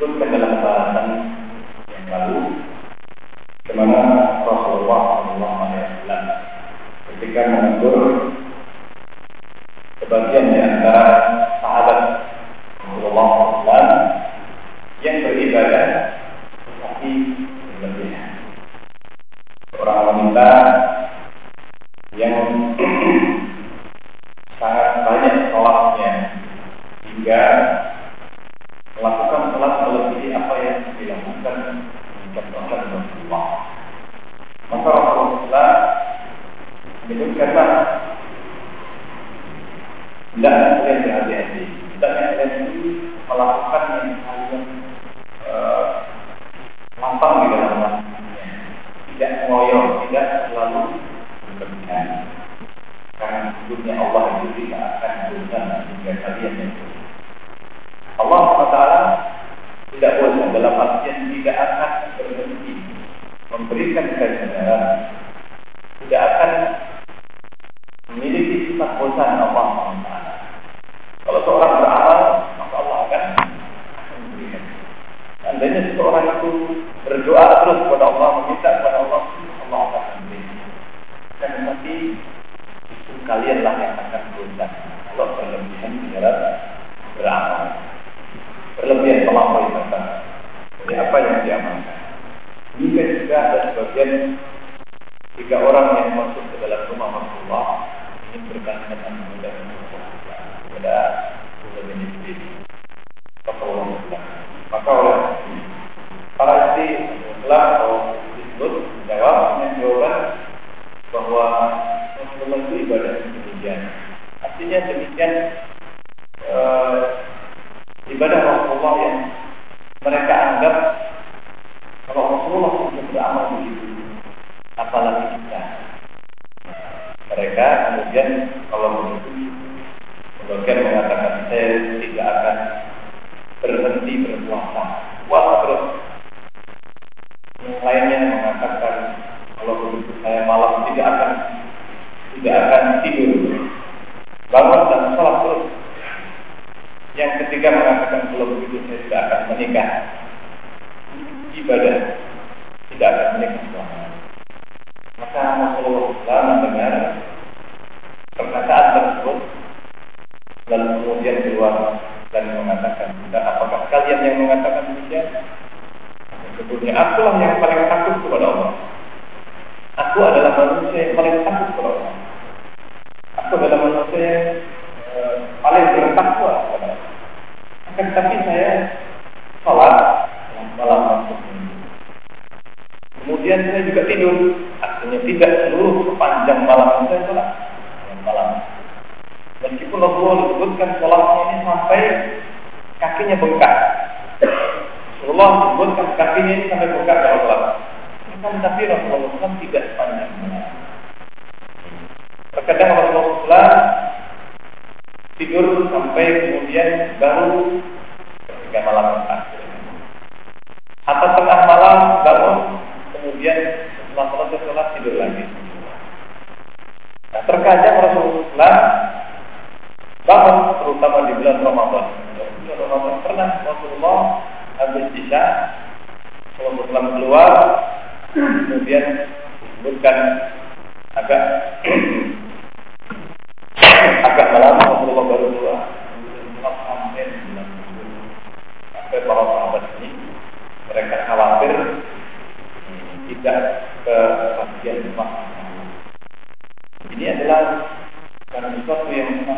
disebutkan dalam bahasan yang lalu ke mana Rasulullah SAW ketika menegur sebagian di kalianlah yang akan bosan kalau berlebihan di beramal berlebihan melampaui batas dari apa yang diamalkan. Hingga juga ada sebagian tiga orang yang masuk ke dalam rumah Rasulullah ingin berkaitan dengan kepada kepada Abu bin. Rasulullah maka oleh para istri telah disebut menjawab dengan jawaban bahwa Rasulullah itu ibadah. Artinya demikian eh, ibadah Rasulullah yang mereka anggap kalau Rasulullah sudah beramal begitu, apalagi kita. Mereka kemudian kalau begitu, sebagian mengatakan saya tidak akan berhenti berpuasa, puasa terus. Yang lainnya mengatakan kalau begitu saya malam tidak akan tidak akan tidur, bangun dan sholat terus. Yang ketiga mengatakan kalau begitu saya tidak akan menikah. Ibadah tidak akan menikah. Maka Rasulullah SAW mendengar perkataan tersebut lalu kemudian keluar dan mengatakan, apakah kalian yang mengatakan demikian? Sebetulnya akulah yang paling takut kepada Allah. Aku adalah manusia yang paling takut yang uh, paling bertakwa Allah. Akan tetapi saya sholat malam waktu Kemudian saya juga tidur. Artinya tidak seluruh sepanjang malam saya sholat malam. Meskipun Rasulullah disebutkan sholatnya ini sampai kakinya bengkak. Rasulullah sebutkan kakinya ini sampai bengkak kalau sholat. Kan tapi Rasulullah tidak sepanjang Terkadang Rasulullah tidur sampai kemudian baru ketika malam terakhir. Atau tengah malam bangun kemudian setelah selesai sholat tidur lagi. Nah, terkadang Rasulullah bangun terutama di bulan Ramadan. Bulan Ramadan pernah Rasulullah habis isya Rasulullah keluar kemudian sebutkan agak agak malam Rasulullah baru keluar sampai ini mereka khawatir tidak ini adalah karena sesuatu yang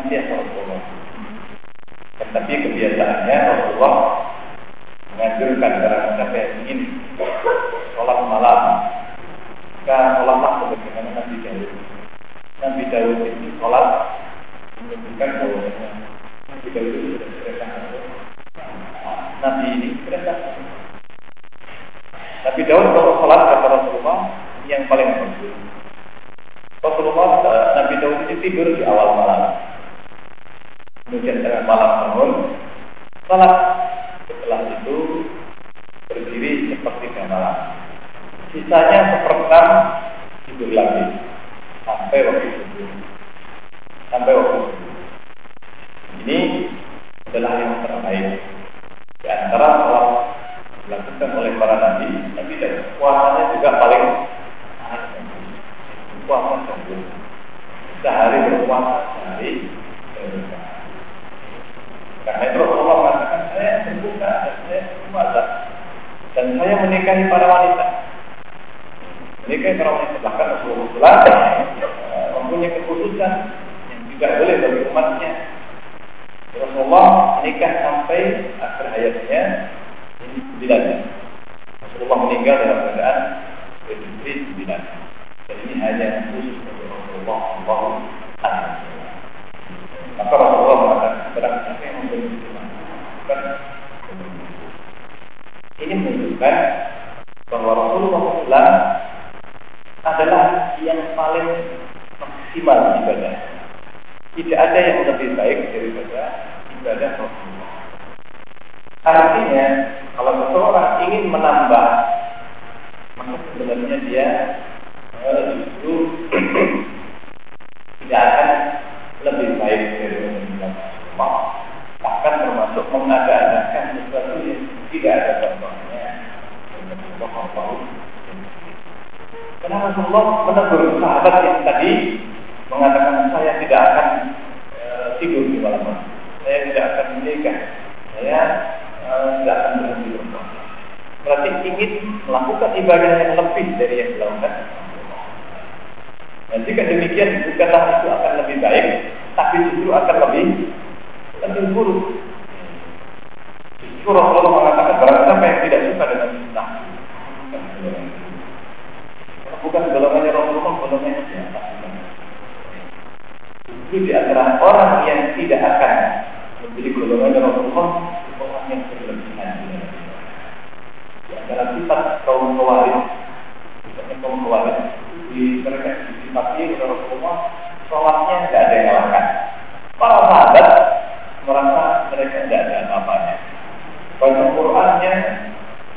golongannya Rasulullah, orang yang berlebihan. Di antara sifat kaum kawaris, sifatnya kaum kawaris, di mereka disifati oleh Rasulullah sholatnya tidak ada yang ngalahkan. Para sahabat merasa mereka tidak ada apa-apanya. Baca Qurannya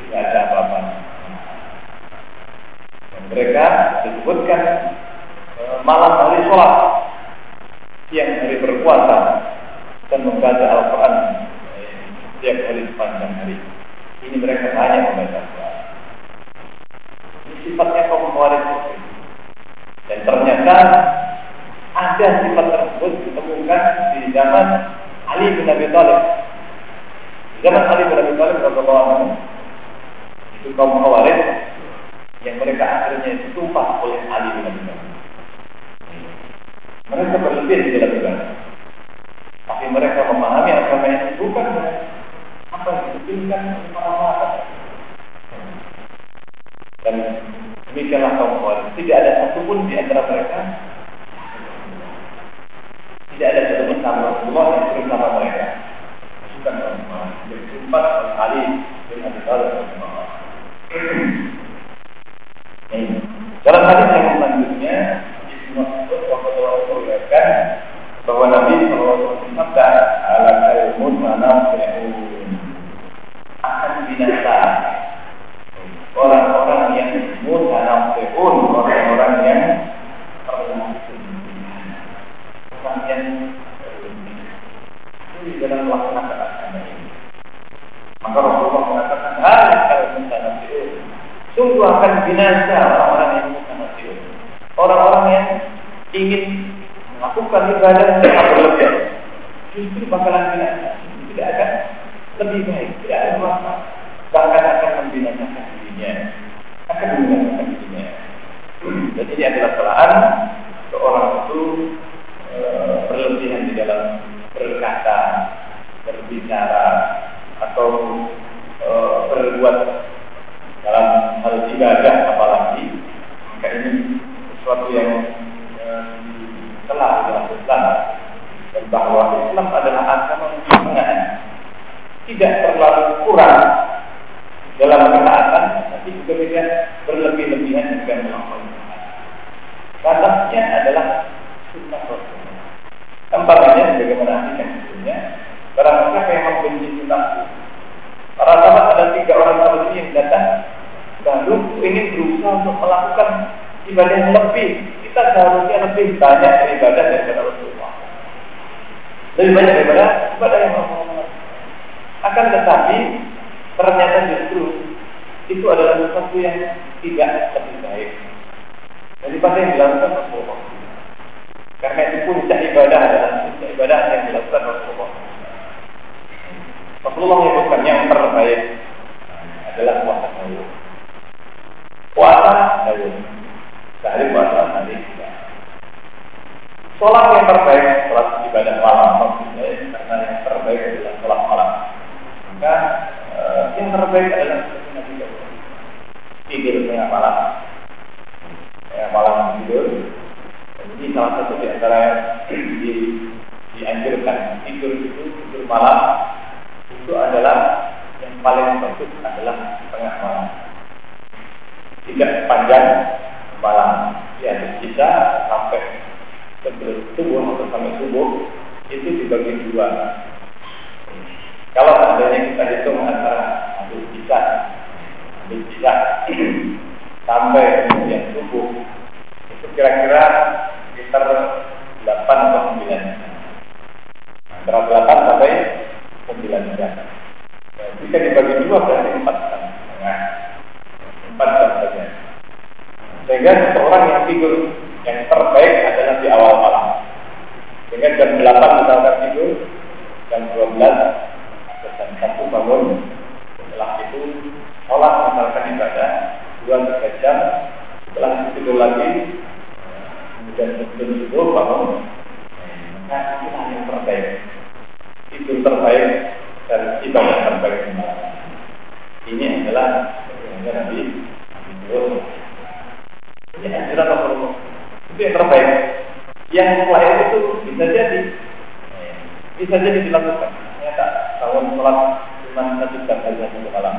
tidak ada apa-apanya. Mereka disebutkan e, malam hari sholat, siang hari berpuasa dan membaca Al-Quran setiap hari sepanjang hari. Ini mereka hanya membaca Quran. Ini sifatnya kaum Khawarij dan ternyata ada sifat tersebut ditemukan di zaman Ali bin Abi Thalib. Di zaman Ali bin Abi Thalib radhiyallahu itu kaum Khawarij yang mereka akhirnya ditumpah oleh Ali bin Abi Thalib. Mereka berlebih di dalam ibadah mereka memahami agama ini bukan apa yang diinginkan para ulama. Dan demikianlah kaum kuat. Tidak ada satupun di antara mereka tidak ada satupun sama Allah yang sering sama mereka. Bukan kaum Khawarij. Jadi empat kali bin Abi Talib. Dalam hadis yang binasa orang-orang yang mutanafi'un orang-orang yang ingin melakukan ibadah secara berlebih justru bakalan binasa tidak akan lebih baik tidak ada masalah bahkan akan membinasakan dirinya akan membinasakan dirinya dan ini adalah kesalahan seorang itu e, berlebihan di dalam berkata berbicara atau e, berbuat dalam hal ibadah apalagi maka ini sesuatu yang e, telah dilakukan dan bahwa Islam adalah agama yang tengah tidak terlalu kurang dalam ketaatan tapi juga tidak berlebih-lebihan juga melakukan batasnya adalah sunnah Rasul tempatnya bagaimana hadis sebelumnya barang siapa yang membenci sunnah para sahabat ada tiga orang sahabat yang datang lalu ingin berusaha untuk melakukan ibadah yang lebih. Kita seharusnya lebih banyak beribadah daripada Rasulullah. Lebih banyak daripada ibadah yang Rasulullah akan tetapi ternyata justru itu adalah sesuatu yang tidak lebih baik daripada yang dilakukan Rasulullah. Karena itu puncak ibadah adalah puncak ibadah yang dilakukan Rasulullah. Rasulullah menyebutkan yang terbaik adalah puasa Daud. Puasa Daud. Sehari puasa hari Sholat yang terbaik, sholat ibadah malam karena yang terbaik adalah sholat malam. Maka yang terbaik adalah Nabi Tidur tengah malam, ya, malam tidur. Ini salah satu di antara yang di, dianjurkan tidur itu tidur malam itu adalah yang paling bagus adalah tengah malam. Tidak panjang malam, ya bisa sampai sebelum subuh atau sampai subuh itu dibagi dua kalau seandainya kita hitung antara habis bisa sampai kemudian subuh, itu kira-kira sekitar 8 atau 9 Antara 8 sampai 9 jam. Ya, jika dibagi dua berarti 4 jam setengah. 4 jam saja. Sehingga seseorang yang tidur yang terbaik adalah di awal malam. Sehingga jam 8 misalkan tidur, jam 12 dan satu bangun setelah itu sholat misalkan ibadah dua tiga jam setelah itu tidur lagi kemudian sebelum itu bangun maka itulah yang terbaik itu terbaik dan ibadah terbaik ini adalah yang Nabi Nabi ini anjuran Rasulullah itu yang terbaik yang lain itu bisa jadi bisa jadi dilakukan ternyata kalau sholat cuma satu jam saja satu malam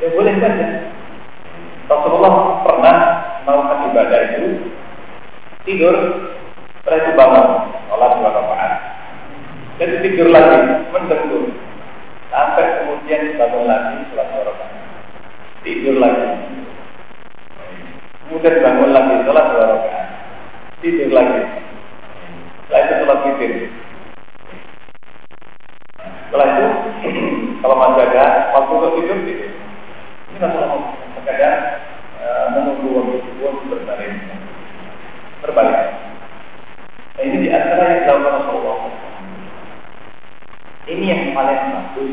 ya boleh saja Rasulullah pernah melakukan ibadah itu tidur setelah itu bangun sholat dua rakaat jadi tidur lagi mendengur sampai kemudian bangun lagi sholat dua rakaat tidur lagi kemudian bangun lagi sholat dua rakaat tidur lagi setelah itu sholat tidur setelah itu kalau masih ada waktu untuk tidur tidur. Ini Rasulullah terkadang e, menunggu waktu subuh berbalik. Berbalik. Nah, ini di antara yang dilakukan Rasulullah. Ini yang paling bagus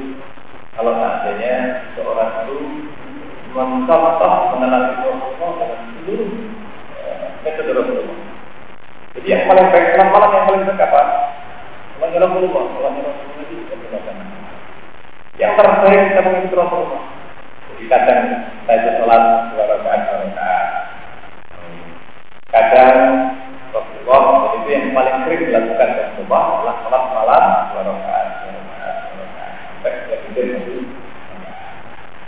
kalau seandainya seorang itu mencontoh mengenali Rasulullah dalam seluruh e, metode Rasulullah. Jadi yang paling baik malam yang paling baik apa? Wahai Rasulullah, wahai Rasulullah itu kebenaran. Yang terbaik kita mengikuti Rasulullah. Jadi kadang saya sholat dua rakaat dua rakaat. Kadang Rasulullah itu yang paling sering dilakukan Rasulullah adalah sholat malam dua rakaat dua rakaat dua rakaat sampai sudah tidur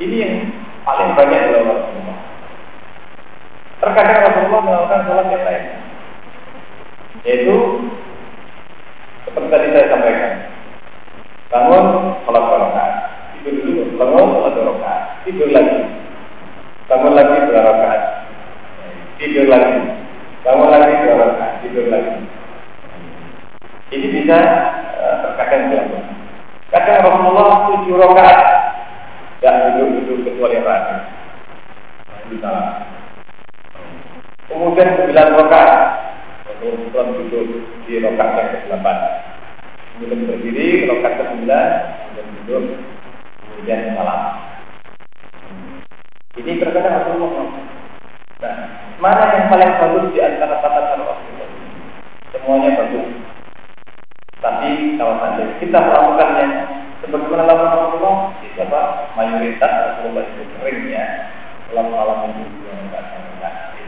Ini yang paling banyak dilakukan Rasulullah. Terkadang Rasulullah melakukan sholat yang lain, yaitu seperti tadi saya sampaikan. bangun sholat dua rakaat, tidur dulu, bangun sholat dua rakaat, tidur lagi, bangun lagi dua rakaat, tidur lagi, bangun lagi dua rakaat, tidur lagi. Ini bisa uh, terkadang dilakukan. Kadang Rasulullah tujuh rakaat tidak duduk-duduk kecuali rakaat. Nah, Kemudian sembilan rakaat Rasulullah duduk di rakaat yang ke-8. Kemudian berdiri rakaat ke-9 dan duduk kemudian salam. Ini terkadang Rasulullah. Nah, mana yang paling bagus di antara tata cara Rasulullah? Semuanya bagus. Tapi kalau saja kita melakukannya sebagaimana lakukan Rasulullah, siapa mayoritas Rasulullah itu keringnya dalam malam itu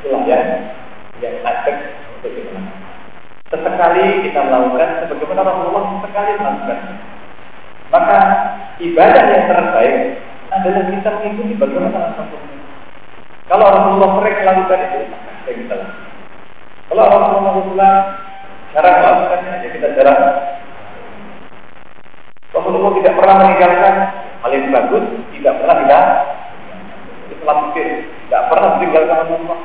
itulah yang yang ajak untuk kita Sesekali kita melakukan sebagaimana Rasulullah sekali melakukan. Maka ibadah yang terbaik adalah kita mengikuti bagaimana Rasulullah. Kalau Rasulullah sering melakukan itu, maka kita lakukan. Kalau Rasulullah Jarang melakukannya, ya kita jarang. Rasulullah tidak pernah meninggalkan hal yang bagus, tidak pernah kita Islam tidak pernah meninggalkan Rasulullah.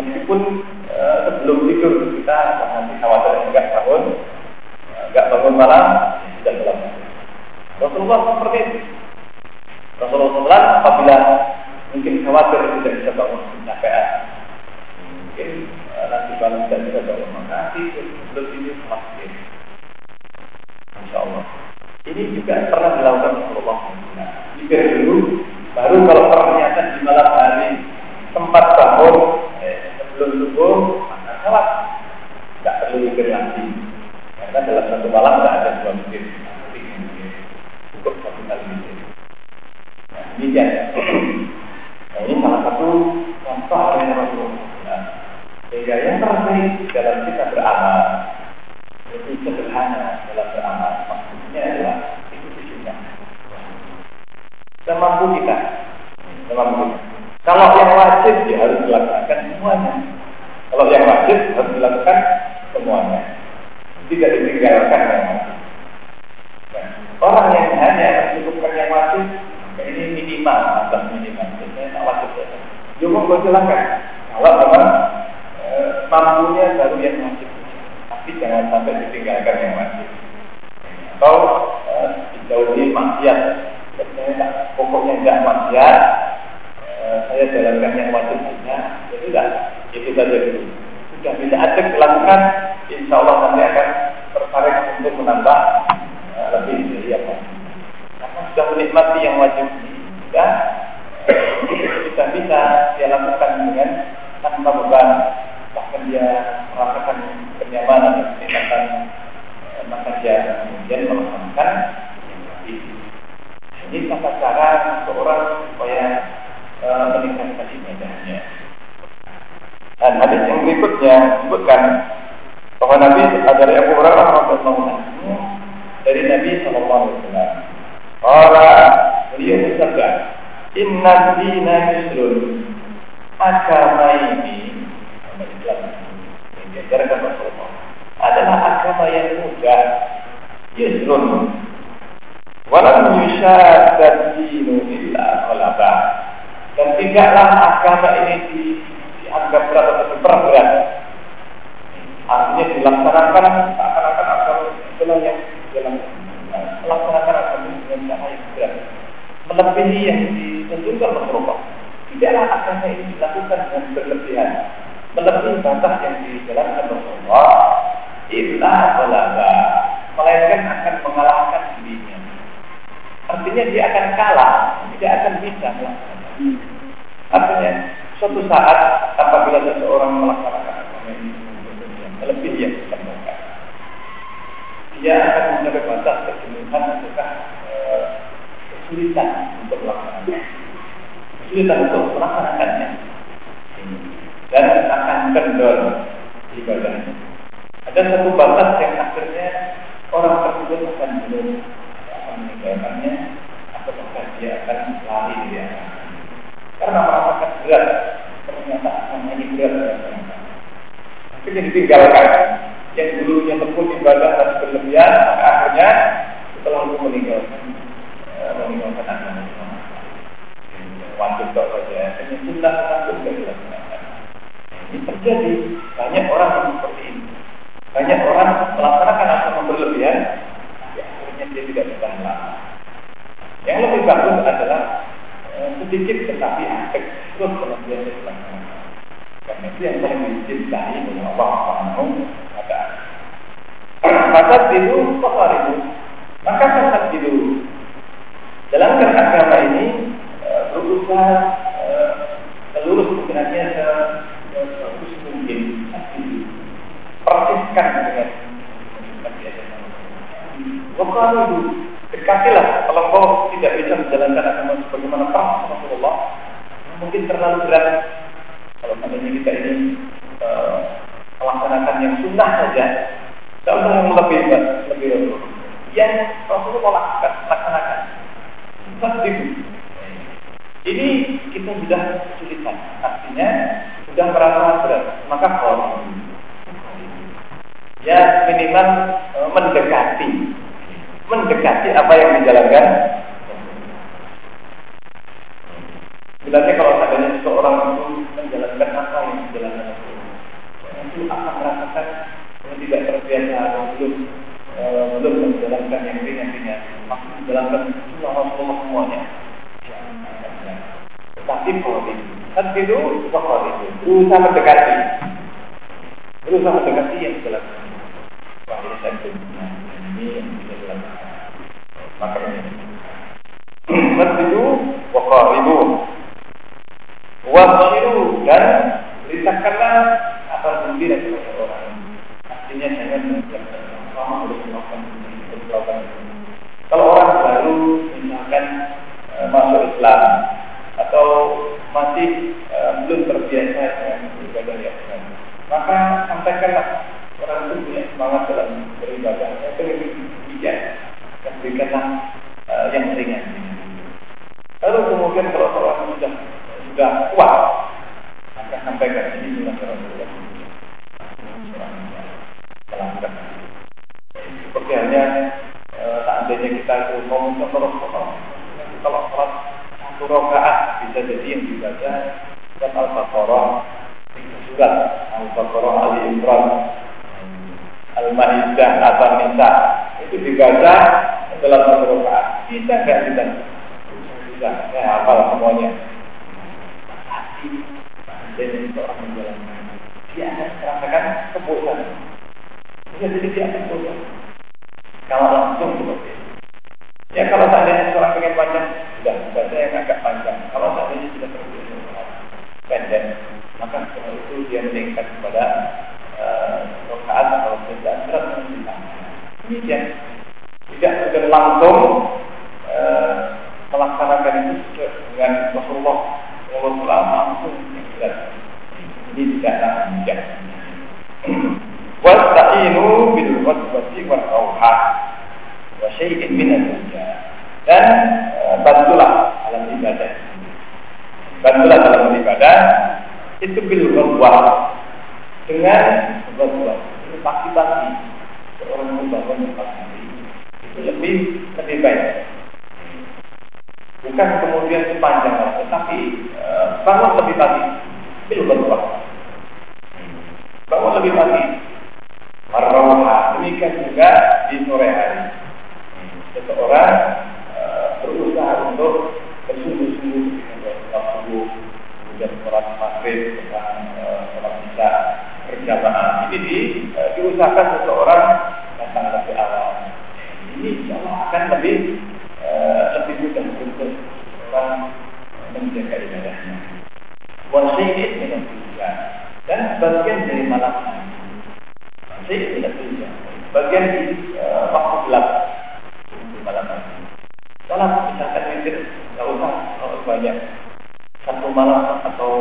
Meskipun e, sebelum tidur kita nanti khawatir enggak bangun, enggak bangun malam, tidak dalam Rasulullah seperti itu. Rasulullah apabila mungkin khawatir tidak bisa bangun capek, mungkin nanti kalau tidak bisa bawa makasih sebelum ini masjid. Insya Allah. Ini juga pernah dilakukan Rasulullah. Nah, dulu, baru kalau ternyata di malam hari tempat bangun eh, sebelum subuh, maka salat. Tidak perlu mikir lagi. Karena dalam satu malam tidak ada dua mikir. Cukup satu kali mikir. Nah, ini Nah, ini salah satu contoh yang Rasulullah. Nah, sehingga yang terbaik dalam kita beramal itu sederhana dalam beramal. Maksudnya adalah itu sunnah. Semampu kita, semampu kita. Kalau yang wajib ya harus dilakukan semuanya. Kalau yang wajib harus dilakukan semuanya. Tidak ditinggalkan yang wajib. Nah, orang yang hanya mencukupkan yang wajib, ya ini minimal, atas minimal. Biasanya tak wajib ya. Cuma gue silakan. Kalau memang mampunya baru yang wajib. Tapi jangan sampai ditinggalkan yang wajib. Atau eh, dijauhi maksiat. Saya pokoknya tidak maksiat. Eh, saya jalankan yang wajib saja. Ya sudah, itu saja dulu. Sudah bisa ada dilakukan, insya Allah nanti akan tertarik untuk menambah eh, lebih dari apa. Karena sudah menikmati yang wajib ini, sudah bisa bisa dia lakukan dengan tanpa beban bahkan dia merasakan kenyamanan dan kenikmatan maka dia kemudian melaksanakan ini tata cara seorang supaya e, meningkatkan ibadahnya. Dan hadis yang berikutnya disebutkan bahwa Nabi dari Abu Hurairah radhiyallahu dari Nabi Shallallahu Alaihi Wasallam. Orang beliau bersabda, Inna dina yusrun agama ini Islam yang diajarkan Rasulullah adalah agama yang mudah yusrun walam yushadad dinu illa qalaba dan tidaklah agama ini di, dianggap berat atau berat artinya dilaksanakan seakan-akan agama itulah yang dalam melaksanakan agama dengan cara yang berat. Melebihi yang ditentukan Rasulullah tidaklah agama ini dilakukan dengan berlebihan. Melebihi batas yang dijalankan Rasulullah illa balaba melainkan akan mengalahkan dirinya. Artinya dia akan kalah tidak akan bisa melaksanakan artinya suatu saat apabila seseorang melaksanakan agama ini melebihi yang dilakukan dia akan mencapai batas kejenuhan ataukah eh, kesulitan untuk melaksanakan kesulitan untuk melaksanakannya. Dan akan kendor ibadahnya. Ada satu batas ini ditinggalkan. Yang dulunya tekun ibadah dan berlebihan akhirnya setelah itu meninggalkan eh, meninggalkan agama wajib saja. Ini sunnah wajib ini terjadi. Dicintai oleh Allah Subhanahu wa taala. Fasad itu kafar itu. Maka fasad itu dalam agama ini eh, berusaha eh, seluruh kebenarnya sebagus mungkin persiskan dengan Waktu itu dekatilah kalau kau tidak bisa menjalankan agama sebagaimana Rasulullah mungkin terlalu berat kalau seandainya kita ini yang sunnah saja tidak usah yang lebih lebih yang Rasulullah laksanakan. Seperti ini kita sudah kesulitan artinya sudah merasa berat. Maka kalau ya minimal uh, mendekati. Mendekati apa yang dijalankan. Berarti kalau seandainya seseorang itu menjalankan apa yang dijalankan Rasulullah itu akan merasakan yang terbiasa atau belum e, belum menjalankan yang ringan-ringan. Masih menjalankan sunnah Rasulullah semuanya. Tetapi kalau itu kan itu kalau itu berusaha mendekati. Berusaha mendekati yang dijalankan wah ini saya ini yang bisa dilakukan. Maka ini. Masjidu wa ibu Wabshiru dan beritakanlah apa orang. Artinya jangan sama harus melakukan perbuatan Kalau orang baru misalkan e, masuk Islam atau masih e, belum terbiasa dengan ibadah yang benar, maka sampaikanlah orang itu punya semangat dalam beribadah. Itu lebih bijak dan berikanlah e, yang ringan. Lalu kemudian kalau orang sudah sudah kuat maka sampai ke sini sudah Rasulullah melanggar seperti hanya e, seandainya kita itu mau terus kalau sholat satu rakaat bisa jadi yang dibaca surat al-baqarah surat al-baqarah ali imran al-maidah atau nisa itu dibaca dalam satu rakaat bisa nggak kita bisa ya hafal semuanya dan seorang menjalankan dia akan merasakan kebosanan dia jadi dia akan bosan kalau langsung seperti itu ya kalau seandainya seorang pengen panjang sudah baca yang agak panjang kalau seandainya sudah terbiasa pendek maka setelah itu dia meningkat kepada uh, rokaat atau bacaan berat ini dia tidak sudah langsung uh, melaksanakan itu dengan Rasulullah Rasulullah langsung ini tidaklah bijak. Wasta'inu bil waswasi wal auha wa syai'in min dunya dan e, bantulah dalam ibadah. Bantulah dalam ibadah itu bil ghadwah dengan ghadwah. Ini pasti-pasti seorang membangun empat hari itu lebih lebih baik. Bukan kemudian sepanjang tetapi e, bangun lebih pagi itu berubah. Bangun lebih pagi. Marrawah. Demikian juga di sore hari. Seseorang uh, berusaha untuk bersungguh-sungguh sholat subuh, kemudian sholat maghrib, uh, sholat isya berjamaah. Ini di, uh, diusahakan seseorang datang lebih awal. Ini insya Allah akan lebih uh, lebih mudah untuk orang menjaga ibadahnya wasyai'in minat dunia dan bagian dari malam hari. Syai'in minat dunia. Bagian di uh, waktu gelap di malam hari. Salat misalkan witir nggak usah kalau banyak satu malam atau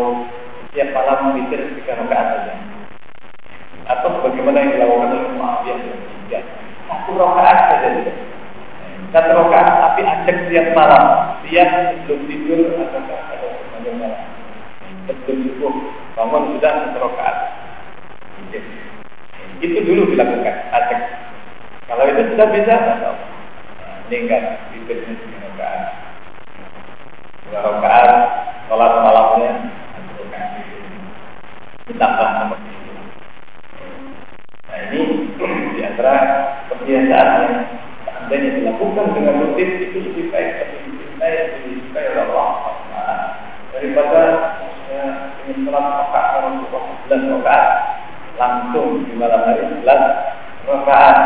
setiap malam witir tiga rakaat saja. Atau bagaimana yang dilakukan oleh Muawiyah ya, satu rakaat saja Satu rakaat tapi ajak setiap malam. Dia belum tidur atau atau malam sebelum subuh bangun sudah serokaat. Itu dulu dilakukan acek. Kalau itu sudah bisa, nah, meninggal itu dengan rokaat. Dua rokaat, sholat malamnya, ditambah seperti itu. Nah ini di antara kebiasaan yang seandainya dilakukan dengan rutin itu lebih baik lebih baik lebih baik oleh Allah daripada ingin sholat rakaat kalau untuk 11 rakaat langsung di malam hari 11 rakaat.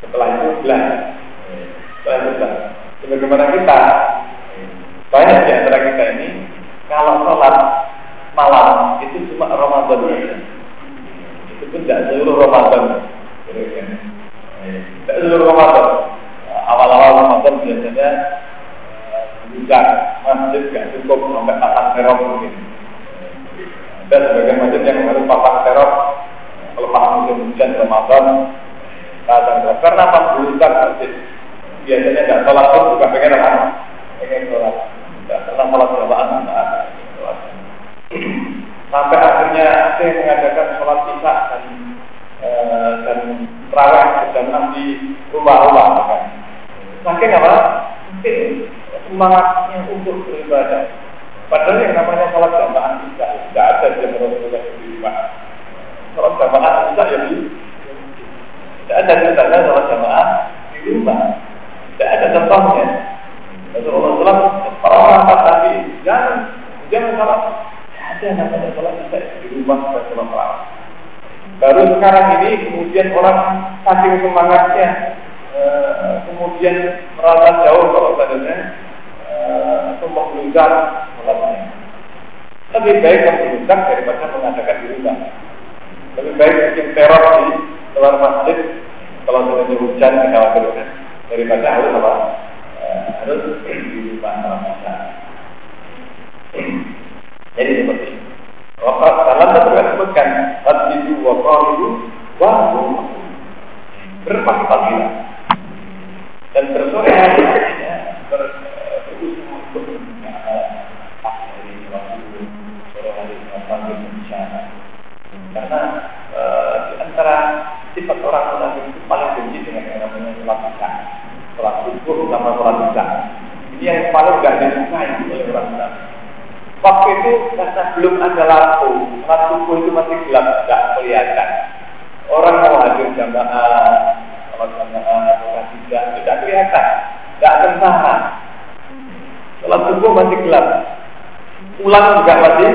Setelah itu belas setelah itu belas sebagaimana kita banyak di antara kita ini kalau sholat malam itu cuma Ramadan. Itu pun tidak seluruh Ramadan. Seluruh Ramadan. Awal-awal Ramadan biasanya bukan masjid gak cukup sampai papan teror mungkin. Ada sebagian masjid yang harus papan teror pas musim hujan Ramadan. Karena apa? Bukan masjid. Biasanya nggak sholat pun juga pengen apa? Pengen sholat. Nggak pernah sholat jamaah sampai akhirnya yang mengadakan sholat isya dan e, dan terawih berjamaah di rumah-rumah kan. Saking apa? Mungkin semangatnya untuk beribadah. Padahal yang namanya sholat jamaah isya tidak ada di Rasulullah di rumah. Sholat jamaah isya ya tidak ada ceritanya sholat jamaah di rumah. Tidak ada contohnya. Rasulullah SAW para orang tadi jangan jangan salah ada namanya sholat isya di rumah dan sholat terawih. Baru sekarang ini kemudian orang saking semangatnya eh, kemudian merasa jauh kalau tadinya eh, atau membludak sholatnya. Lebih baik membludak daripada mengadakan di rumah. Lebih baik bikin teror di luar masjid kalau sudah hujan kekhawatiran daripada harus apa? Eh, harus di rumah malam jadi Wakaf dalam juga disebutkan Rabbidu wa qalidu wa berpagi-pagilah dan bersore hari berusaha untuk karena di antara sifat orang munafik itu paling benci dengan yang namanya sholat isya sholat subuh sama sholat isya. Ini yang paling gak disukai oleh orang munafik Waktu itu karena belum ada lampu, lampu itu masih gelap, tidak kelihatan. Orang mau hadir jamaah, kalau jamaah atau tidak, tidak kelihatan, tidak tentara. Kalau subuh masih gelap, ulang juga masih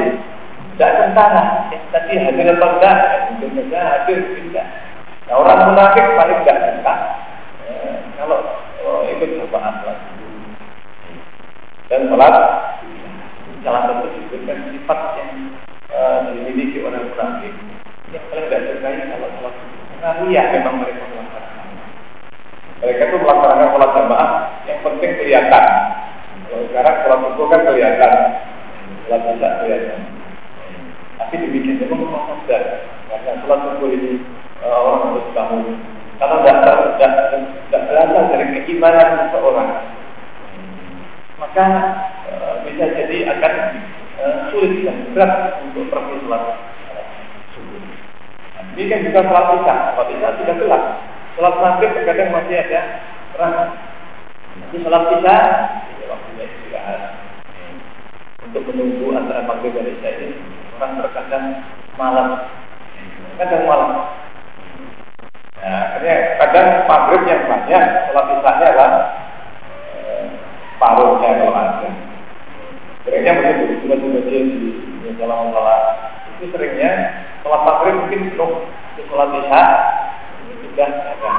tidak tentara. Ya, tadi hadir atau enggak, mungkin saja hadir, tidak. Nah, orang munafik paling tidak. Ya, kalau oh, ikut jamaah dan sholat salah satu disebutkan sifat yang uh, dimiliki oleh munafik yang paling tidak terkait kalau sholat karena ria memang mereka melaksanakan mereka itu melaksanakan sholat jamaah yang penting kelihatan kalau sekarang sholat subuh kan kelihatan sholat isya kelihatan tapi dibikin memang memang sadar karena sholat subuh ini uh, orang harus tahu kalau tidak tidak berasal dari keimanan seseorang maka bisa jadi akan uh, sulit dan berat untuk pergi sholat subuh. Nah, ini kan juga sholat isya, sholat isya sudah gelap. Sholat maghrib terkadang masih ada terang. Tapi sholat isya ini waktunya istirahat. Untuk menunggu antara maghrib dan isya ini orang terkadang malam, kadang malam. Nah, akhirnya kadang maghrib yang banyak, sholat isya adalah eh, paruhnya kalau ada. Seringnya begitu, juga juga dia di dalam sholat itu seringnya sholat maghrib mungkin belum di sholat isya ini sudah ada.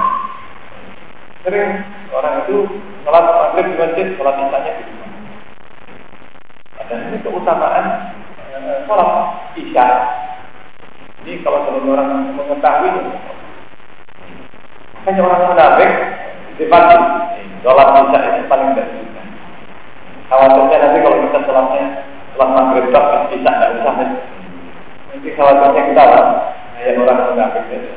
Sering orang itu sholat maghrib di masjid, sholat isya di rumah. Dan ini keutamaan eh, sholat isya. Ini kalau seluruh orang mengetahui, hanya orang munafik pagi sholat isya ini paling tidak Khawatirnya nanti kalau kita sholatnya sholat maghrib tak bisa tidak usah nanti khawatirnya kita lah yang orang munafik saja.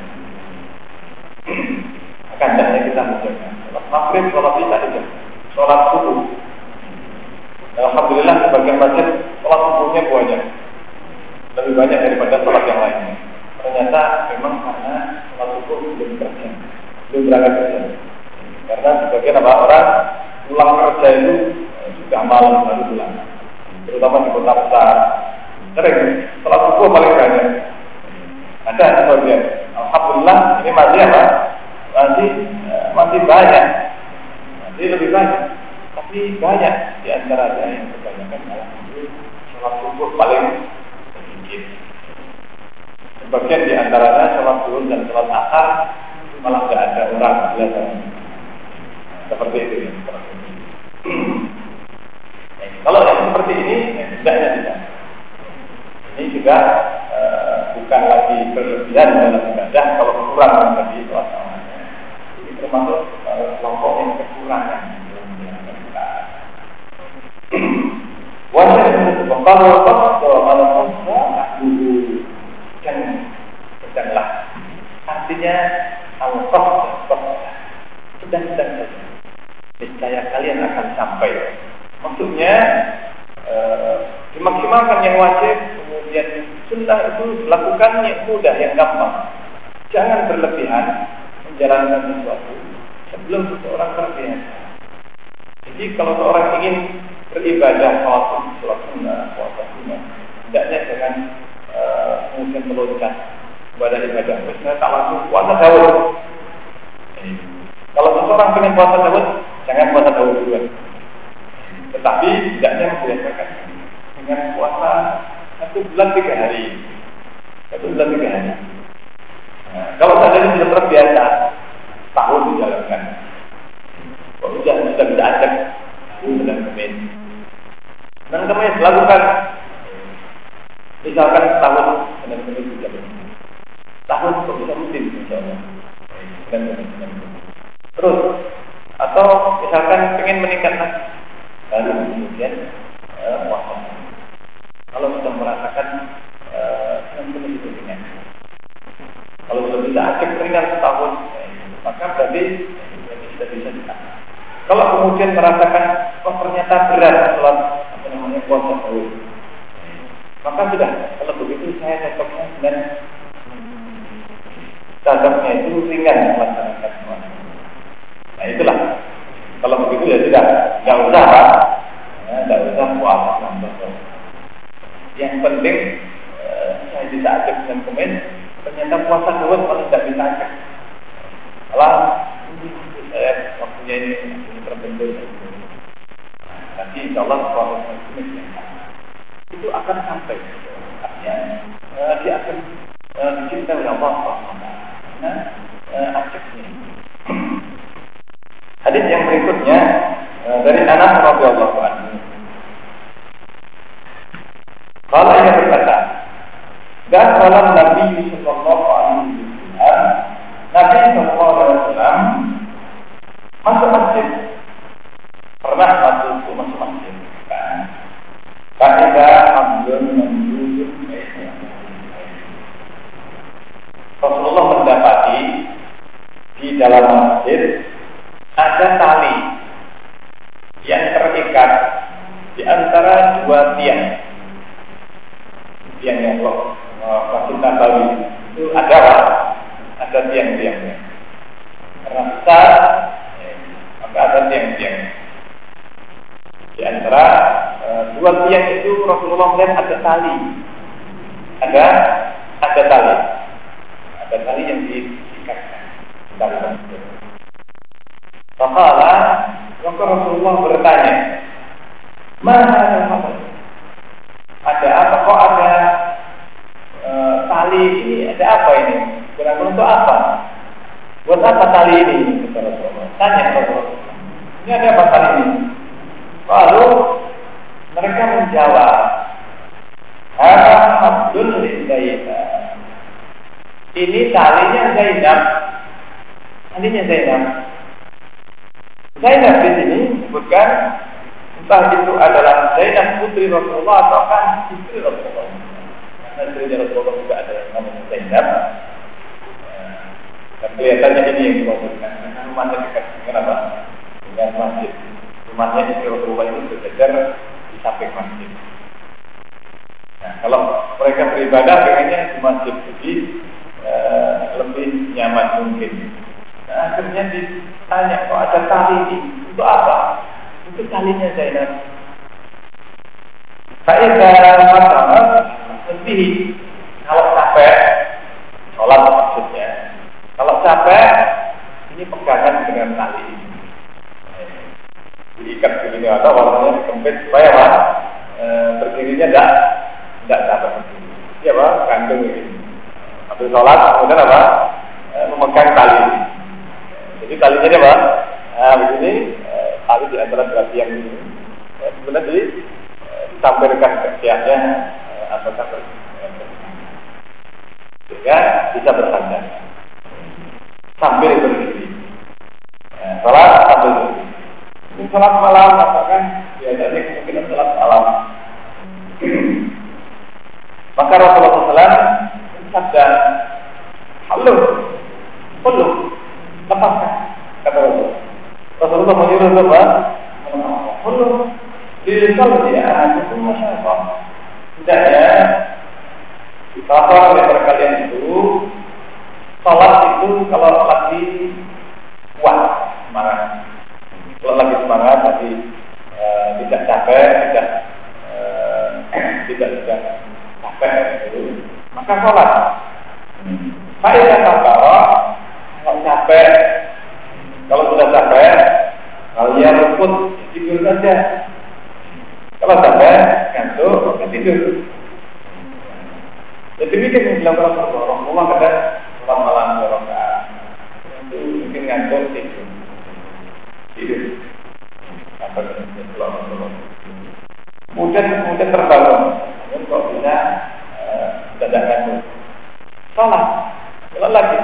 Akan hendaknya kita menjaga sholat maghrib, sholat isya itu, sholat subuh. Alhamdulillah sebagian masjid sholat subuhnya banyak, lebih banyak daripada sholat yang lainnya. Ternyata memang karena sholat subuh belum kerja, belum berangkat kerja. Karena sebagian apa orang pulang kerja itu sudah malam baru pulang terutama di kota besar Sering. Sholat subuh paling banyak. Ada sebagian. Alhamdulillah ini masih apa? Masih eh, masih banyak. Masih lebih banyak. Tapi banyak di antara yang kebanyakan alhamdulillah sholat subuh paling sedikit. Sebagian di antaranya sholat subuh dan sholat asar malah tidak ada orang biasanya. Seperti itu ya. Kalau yang seperti ini, ya, tidak. Ini juga e, bukan lagi berlebihan dalam ibadah kalau kekurangan tadi suasananya. Ini termasuk e, kelompok yang kekurangan. Wajah kalau qasda ala qasda dulu dan sedanglah. Artinya al-qasda sedang-sedang saja. Niscaya kalian akan sampai. Maksudnya eh, dimaksimalkan yang wajib, kemudian sunnah itu lakukan yang mudah, yang gampang. Jangan berlebihan menjalankan sesuatu sebelum seseorang terbiasa. Jadi kalau seorang ingin beribadah sholat sholat sunnah, puasa sunnah, hendaknya jangan uh, kemudian meloncat kepada ibadah. Misalnya tak langsung puasa Daud. Kalau seseorang ingin puasa Daud, jangan puasa Daud dulu. Tetapi hendaknya membiasakan dengan puasa satu bulan tiga hari. Satu bulan tiga hari. Nah, kalau ini sudah terbiasa, tahun dijalankan. Kalau sudah sudah bisa acak, bulan kemen. Dan kemudian dilakukan misalkan tahun dengan kemen sudah tahun kok bisa rutin misalnya dan terus atau misalkan pengen meningkatkan lalu kemudian uh, puasa kalau sudah merasakan dengan penuh itu ringan. Kalau sudah ringan setahun, maka berarti sudah bisa ditahan. Kalau kemudian merasakan, oh ternyata berat sholat apa namanya puasa tahun, maka sudah kalau begitu saya cocoknya dengan cocoknya itu ringan puasa. Nah itulah. Kalau begitu ya sudah, nggak usah ya, nggak usah puasa yang penting uh, saya bisa ajak dengan komen, ternyata puasa dulu kalau tidak ajak. Kalau saya waktunya ini, ini terbentuk. Nah, nanti insya Allah ini itu akan sampai. Artinya uh, dia akan uh, dicintai oleh Allah Karena uh, ajaknya. Hadis yang berikutnya dari anak radhiyallahu anhu. Kalau ia berkata, dan dalam Nabi Sallallahu Alaihi Wasallam, Nabi Sallallahu Alaihi Wasallam masuk masjid, pernah masuk masuk masjid. Kaidah Abdul Manjur Rasulullah mendapati di dalam masjid ada tali yang terikat di antara dua tiang yang kok masjid Nabawi itu ada ada tiang-tiangnya karena besar maka ada tiang-tiang di antara e, dua tiang itu Melihat ada tali. Ada? Ada tali. Ada tali yang diikatkan tali Fakala maka Rasulullah bertanya mana ada ada apa kok ada e, tali ini ada apa ini kurang untuk apa buat apa tali ini kata Rasulullah tanya Rasulullah ini ada apa tali ini lalu mereka menjawab Hara Abdul Zainab ini talinya Zainab talinya Zainab Zainab di sini disebutkan entah itu adalah Zainab putri Rasulullah atau kan istri Rasulullah. Istrinya Rasulullah juga ada yang namanya Zainab. Dan kelihatannya ini yang dimaksudkan. Karena rumahnya dekat dengan apa? Dengan masjid. Rumahnya istri Rasulullah itu berjajar di samping masjid. Nah, kalau mereka beribadah pengennya di masjid jadi uh, lebih nyaman mungkin. Nah, akhirnya ditanya kok ada tali ini untuk apa? Itu talinya Zainab. Faida masalah lebih kalau capek sholat maksudnya kalau capek ini pegangan dengan tali. Ini diikat begini atau warnanya dikempit supaya apa? E, berdirinya tidak tidak capek ya pak gantung ini. Habis sholat kemudian apa? E, memegang tali. Jadi talinya apa? Nah, begini e, tali di antara dua tiang ini. Ya, kemudian di ditampilkan kesiapnya atau sampai sehingga bisa bersandar sambil berdiri. Ya, sholat sambil berdiri. Ini sholat malam katakan biasanya kemungkinan sholat malam. Maka Rasulullah SAW bersabda, Halo, perlu lepaskan kata Rasulullah. Rasulullah menyuruh apa? Halo, Disalli ahadukum masyarakat. Tidak ya. Seorang dari kalian itu Sholat itu kalau lagi kuat semangat Kalau lagi semangat lagi e, tidak capek Tidak e, tidak tidak capek itu, Maka sholat. Saya kata kalau capek Kalau sudah capek Kalian rumput tidur saja kalau capek, ngantuk, maka tidur. Jadi mikir yang dilakukan Rasulullah kadang sholat malam dua Itu mungkin ngantuk tidur. Tidur. Apa kemudian Rasulullah. Kemudian kemudian terbangun. Namun kok bisa tidak uh, ngantuk. Sholat. Sholat lagi.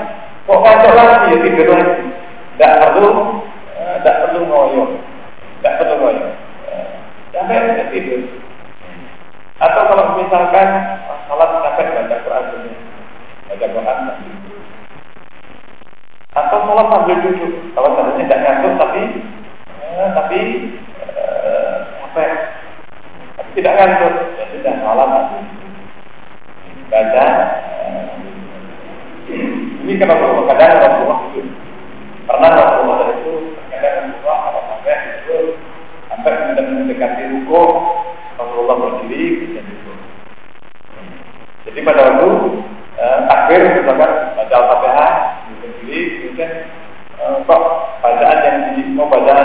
Kok ngantuk lagi ya tidur lagi. Tidak perlu, tidak uh, perlu ngoyo. Tidak perlu ngoyo sampai tidak tidur. Atau kalau misalkan salat sampai baca Quran dulu, baca Quran sambil Atau salat sambil duduk, kalau seharusnya tidak ngantuk tapi eh, tapi eh, sampai tapi tidak ngantuk, ya sudah salat sambil baca. Eh, ini kenapa kadang Rasulullah itu pernah Rasulullah itu kadang Rasulullah kalau sampai itu sampai kemudian mendekati ruko Rasulullah berdiri dan itu. Jadi pada waktu eh, takbir misalkan baca al-fatihah berdiri kemudian eh, bacaan yang di, mau baca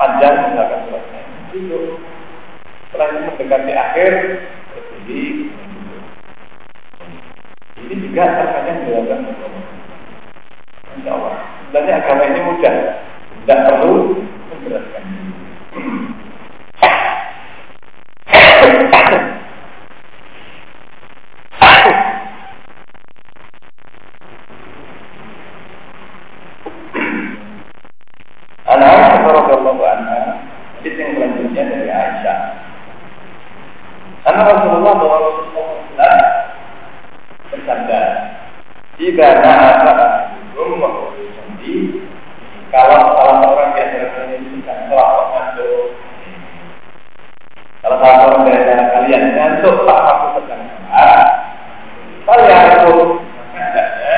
panjang misalkan suratnya itu setelah mendekati akhir berdiri ini juga terkadang dilakukan Insya Allah. Sebenarnya agama ini mudah, tidak perlu menjelaskan. Anak Aisyah radhiyallahu anha, hadis yang selanjutnya dari Aisyah. Anak Rasulullah Rasulullah bersabda, "Jika na'asa rumah kalau salah seorang di antara kalian sedang melakukan ngantuk, kalau salah seorang di antara kalian ngantuk tak aku sedang sholat, kalian itu hendaknya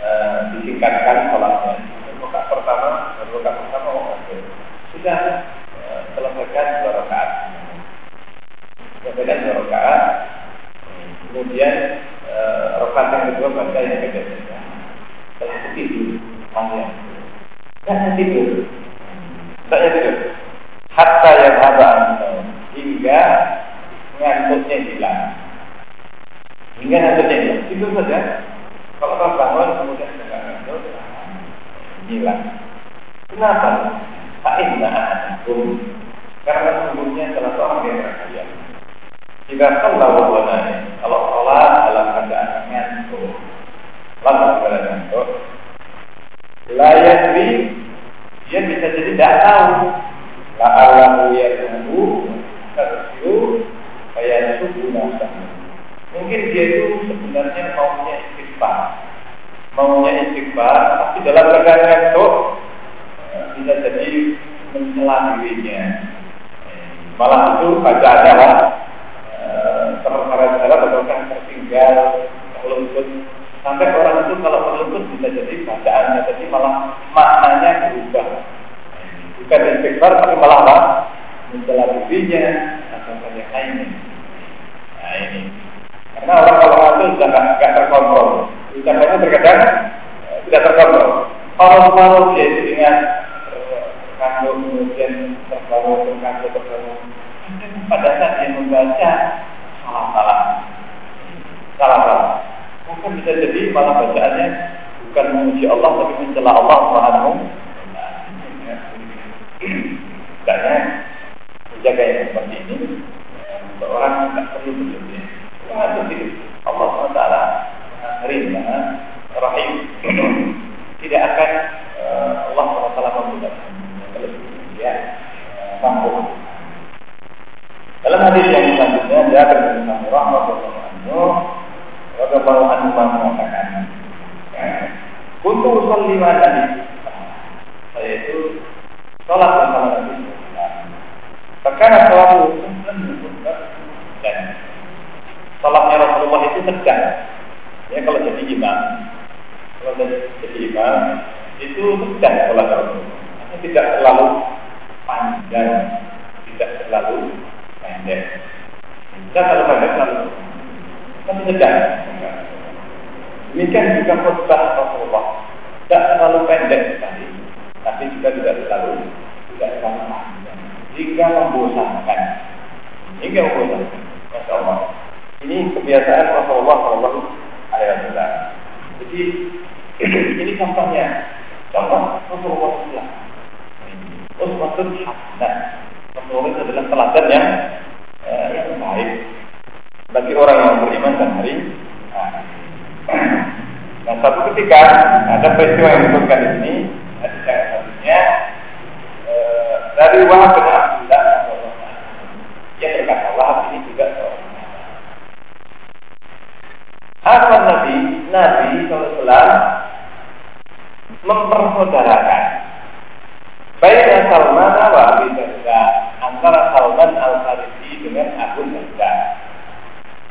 eh, disingkatkan sholatnya. Rakaat pertama, rakaat pertama oh, sudah eh, selesaikan dua rakaat, selesaikan dua rakaat, kemudian eh, rakaat yang kedua baca yang beda beda. Setelah itu tidur, panjang. Jangan tidur. Tidak tidur. Hatta yang ada hingga ngantuknya hilang. Hingga ngantuknya hilang. Itu saja. Kalau kau bangun kemudian sudah ngantuk, hilang. Kenapa? Fa'inna ahadakum. Karena sesungguhnya salah seorang yang kalian. Jika kalau kalau sholat dalam keadaan ngantuk, lalu keadaan ngantuk, layak di dia bisa jadi tidak tahu la'allahu yadhu mungkin dia itu sebenarnya maunya istighfar maunya istighfar tapi dalam keadaan itu eh, bisa jadi mencela dirinya malah itu bacaannya lah eh, terkara-kara atau tertinggal terluput Sampai orang itu kalau melukut bisa jadi bacaannya jadi malah maknanya berubah. Bukan istighfar tapi malah? Mencela dirinya Orang kalau ngatur sudah nggak terkontrol. Ucapannya terkadang eh, tidak terkontrol. Kalau kalau yaitu dengan eh, kalau kemudian terbawa terkacau terbawa. Pada saat dia membaca salah salah salah salah. Mungkin bisa jadi malah bacaannya bukan memuji Allah tapi mencela Allah Subhanahu. Karena menjaga yang seperti ini eh, orang tidak perlu berjumpa. Wah, itu Allah SWT Karim, Rahim tidak akan uh, Allah SWT dia uh, mampu. Dalam hadis yang selanjutnya, bin Samurah radhiyallahu anhu radhiyallahu anhu mengatakan, "Kuntu usolli ma Nabi." Saya itu sholat bersama Nabi Perkara sholat dan Rasulullah itu sedang. Ya kalau jadi imam, kalau jadi imam itu sedang sholat Rasulullah. Tidak terlalu panjang, tidak terlalu pendek. Tidak terlalu pendek, terlalu tapi sedang. Demikian juga khutbah Rasulullah. Tidak terlalu pendek sekali, tapi juga tidak terlalu tidak terlalu panjang. Hingga membosankan. Hingga membosankan. Ini kebiasaan Rasulullah Shallallahu Alaihi Wasallam. Jadi ini contohnya. Contoh Rasulullah SAW. Uswatun hasanah. Rasulullah itu adalah teladan yang eh, yang baik bagi orang yang beriman dan hari Nah, satu ketika ada peristiwa yang disebutkan di sini, saya selanjutnya eh, dari Wahab Abdullah yang berkata Wahab ini juga seorang apa Nabi Nabi SAW mempersaudarakan baik Salman wa Abi Darda antara Salman al Farisi dengan Abu Darda.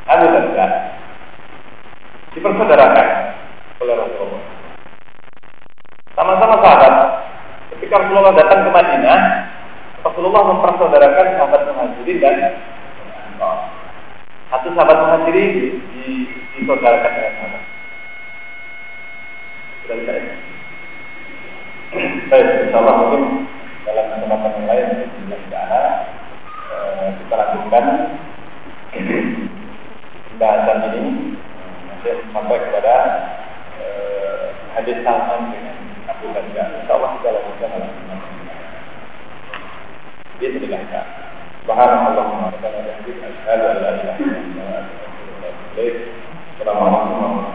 Abu Darda dipersaudarakan oleh Rasulullah. Sama-sama sahabat. Ketika Rasulullah datang ke Madinah, Rasulullah mempersaudarakan sahabat muhajirin dan satu sahabat muhajirin disaudarakan dengan sahabat. Sudah bisa ya? Baik, insya Allah mungkin dalam kesempatan yang lain Bismillah ta'ala eh, kita lanjutkan pembahasan ini nanti sampai kepada eh, hadis Salman dengan Abu Darda. Insya Allah kita lanjutkan dalam Dia tidak Subhanallah wa bihamdihi asyhadu an la ilaha illa anta astaghfiruka wa atubu ilaik. Assalamualaikum warahmatullahi wabarakatuh.